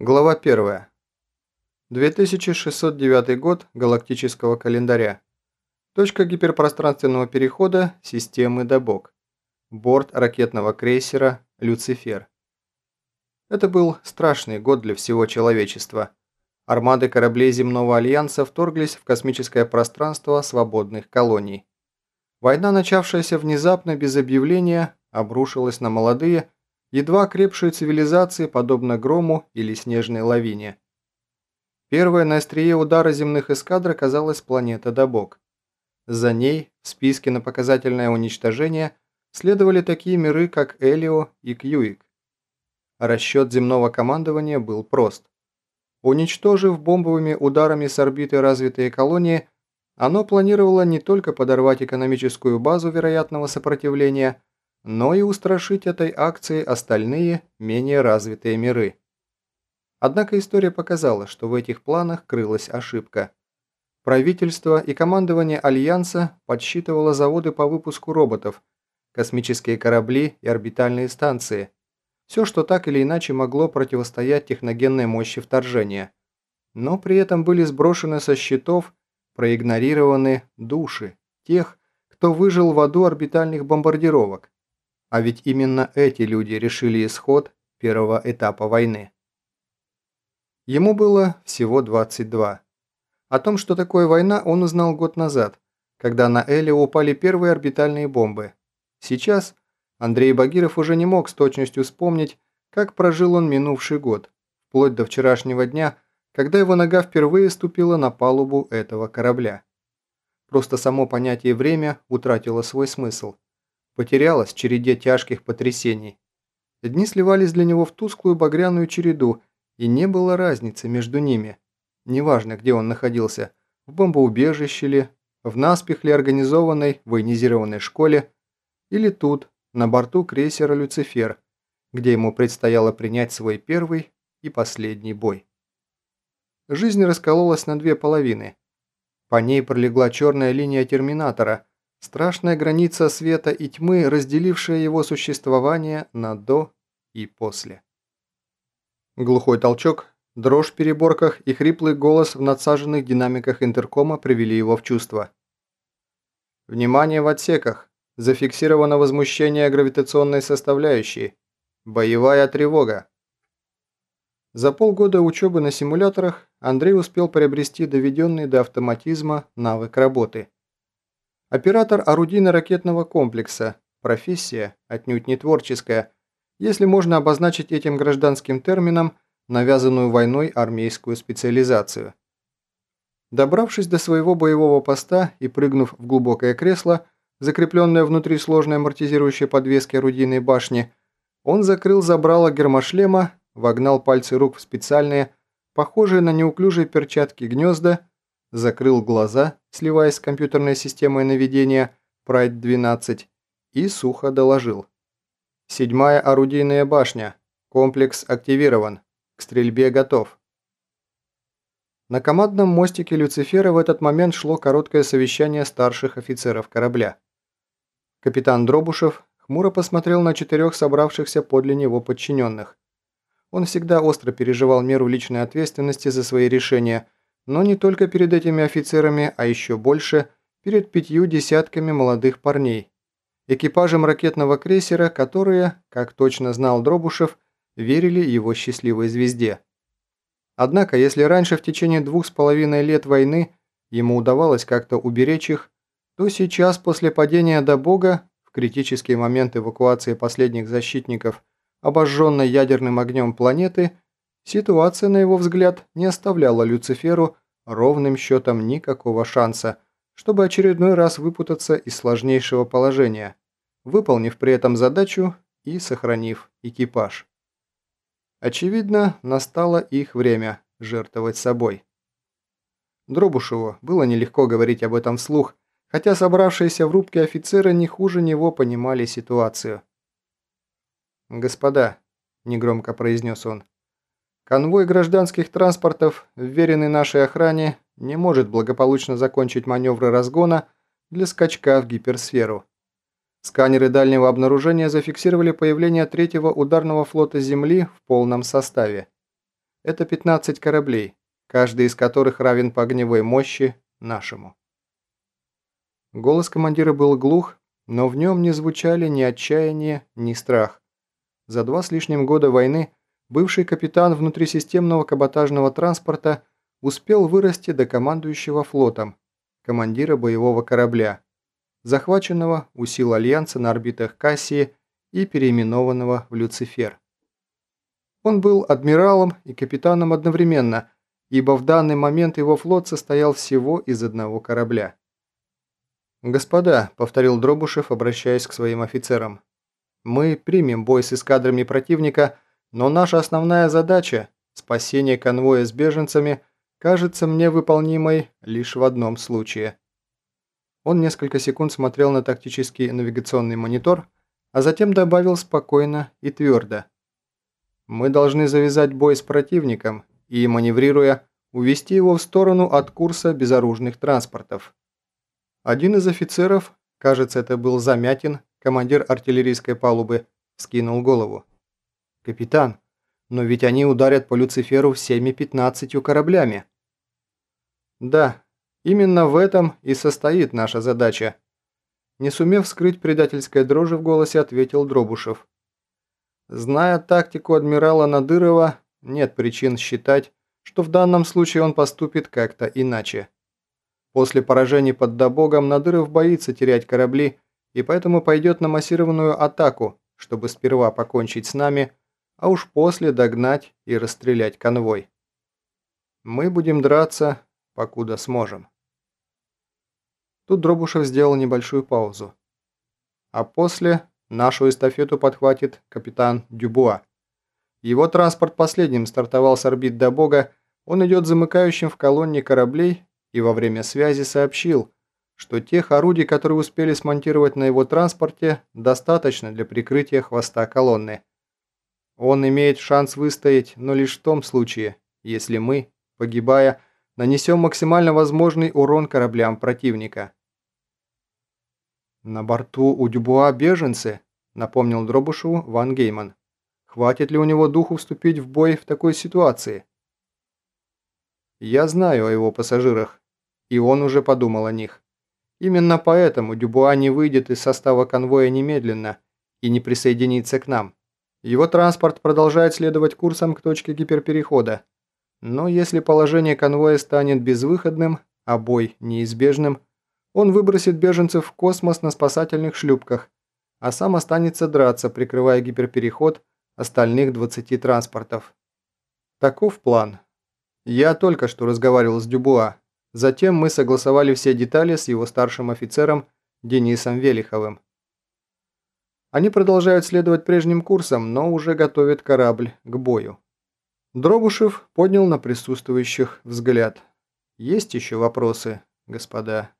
Глава 1. 2609 год галактического календаря. Точка гиперпространственного перехода системы Добок. Борт ракетного крейсера «Люцифер». Это был страшный год для всего человечества. Армады кораблей земного альянса вторглись в космическое пространство свободных колоний. Война, начавшаяся внезапно без объявления, обрушилась на молодые, едва крепшие цивилизации, подобно грому или снежной лавине. Первая на острие удара земных эскадр оказалась планета Добок. За ней в списке на показательное уничтожение следовали такие миры, как Элио и Кьюик. Расчет земного командования был прост. Уничтожив бомбовыми ударами с орбиты развитые колонии, оно планировало не только подорвать экономическую базу вероятного сопротивления, но и устрашить этой акцией остальные, менее развитые миры. Однако история показала, что в этих планах крылась ошибка. Правительство и командование Альянса подсчитывало заводы по выпуску роботов, космические корабли и орбитальные станции. Все, что так или иначе могло противостоять техногенной мощи вторжения. Но при этом были сброшены со счетов, проигнорированы души тех, кто выжил в аду орбитальных бомбардировок. А ведь именно эти люди решили исход первого этапа войны. Ему было всего 22. О том, что такое война, он узнал год назад, когда на Эле упали первые орбитальные бомбы. Сейчас Андрей Багиров уже не мог с точностью вспомнить, как прожил он минувший год, вплоть до вчерашнего дня, когда его нога впервые ступила на палубу этого корабля. Просто само понятие «время» утратило свой смысл потерялась в череде тяжких потрясений. Дни сливались для него в тусклую багряную череду, и не было разницы между ними. Неважно, где он находился, в бомбоубежище ли, в наспех ли организованной военизированной школе, или тут, на борту крейсера «Люцифер», где ему предстояло принять свой первый и последний бой. Жизнь раскололась на две половины. По ней пролегла черная линия терминатора – Страшная граница света и тьмы, разделившая его существование на «до» и «после». Глухой толчок, дрожь в переборках и хриплый голос в надсаженных динамиках интеркома привели его в чувство. «Внимание в отсеках! Зафиксировано возмущение гравитационной составляющей. Боевая тревога!» За полгода учебы на симуляторах Андрей успел приобрести доведенный до автоматизма навык работы – Оператор орудийно-ракетного комплекса. Профессия, отнюдь не творческая, если можно обозначить этим гражданским термином навязанную войной армейскую специализацию. Добравшись до своего боевого поста и прыгнув в глубокое кресло, закрепленное внутри сложной амортизирующей подвески орудийной башни, он закрыл забрало гермошлема, вогнал пальцы рук в специальные, похожие на неуклюжие перчатки гнезда закрыл глаза, сливаясь с компьютерной системой наведения Pride-12 и сухо доложил. «Седьмая орудийная башня. Комплекс активирован. К стрельбе готов». На командном мостике Люцифера в этот момент шло короткое совещание старших офицеров корабля. Капитан Дробушев хмуро посмотрел на четырех собравшихся подле него подчиненных. Он всегда остро переживал меру личной ответственности за свои решения – но не только перед этими офицерами, а еще больше перед пятью десятками молодых парней, экипажем ракетного крейсера, которые, как точно знал Дробушев, верили его счастливой звезде. Однако, если раньше в течение двух с половиной лет войны ему удавалось как-то уберечь их, то сейчас, после падения до Бога, в критический момент эвакуации последних защитников, обожженной ядерным огнем планеты – Ситуация, на его взгляд, не оставляла Люциферу ровным счетом никакого шанса, чтобы очередной раз выпутаться из сложнейшего положения, выполнив при этом задачу и сохранив экипаж. Очевидно, настало их время жертвовать собой. Дробушеву было нелегко говорить об этом вслух, хотя собравшиеся в рубке офицеры не хуже него понимали ситуацию. «Господа», – негромко произнес он, Конвой гражданских транспортов, вверенный нашей охране, не может благополучно закончить маневры разгона для скачка в гиперсферу. Сканеры дальнего обнаружения зафиксировали появление третьего ударного флота Земли в полном составе. Это 15 кораблей, каждый из которых равен по огневой мощи нашему. Голос командира был глух, но в нем не звучали ни отчаяние, ни страх. За два с лишним года войны бывший капитан внутрисистемного каботажного транспорта успел вырасти до командующего флотом, командира боевого корабля, захваченного у сил Альянса на орбитах Кассии и переименованного в Люцифер. Он был адмиралом и капитаном одновременно, ибо в данный момент его флот состоял всего из одного корабля. «Господа», – повторил Дробушев, обращаясь к своим офицерам, – «мы примем бой с эскадрами противника, но наша основная задача – спасение конвоя с беженцами – кажется мне выполнимой лишь в одном случае». Он несколько секунд смотрел на тактический навигационный монитор, а затем добавил спокойно и твердо. «Мы должны завязать бой с противником и, маневрируя, увести его в сторону от курса безоружных транспортов. Один из офицеров, кажется, это был Замятин, командир артиллерийской палубы, скинул голову. «Капитан, но ведь они ударят по Люциферу всеми пятнадцатью кораблями». «Да, именно в этом и состоит наша задача», не сумев скрыть предательской дрожи в голосе, ответил Дробушев. Зная тактику адмирала Надырова, нет причин считать, что в данном случае он поступит как-то иначе. После поражений под Добогом Надыров боится терять корабли и поэтому пойдет на массированную атаку, чтобы сперва покончить с нами, а уж после догнать и расстрелять конвой. Мы будем драться, покуда сможем. Тут Дробушев сделал небольшую паузу. А после нашу эстафету подхватит капитан Дюбуа. Его транспорт последним стартовал с орбит Добога, он идет замыкающим в колонне кораблей и во время связи сообщил, что тех орудий, которые успели смонтировать на его транспорте, достаточно для прикрытия хвоста колонны. Он имеет шанс выстоять, но лишь в том случае, если мы, погибая, нанесем максимально возможный урон кораблям противника. «На борту у Дюбуа беженцы», – напомнил Дробушеву Ван Гейман. «Хватит ли у него духу вступить в бой в такой ситуации?» «Я знаю о его пассажирах», и он уже подумал о них. Именно поэтому Дюбуа не выйдет из состава конвоя немедленно и не присоединится к нам. Его транспорт продолжает следовать курсом к точке гиперперехода. Но если положение конвоя станет безвыходным, а бой неизбежным, он выбросит беженцев в космос на спасательных шлюпках, а сам останется драться, прикрывая гиперпереход остальных 20 транспортов. Таков план. Я только что разговаривал с Дюбуа. Затем мы согласовали все детали с его старшим офицером Денисом Велиховым. Они продолжают следовать прежним курсом, но уже готовят корабль к бою. Дробушев поднял на присутствующих взгляд. «Есть еще вопросы, господа?»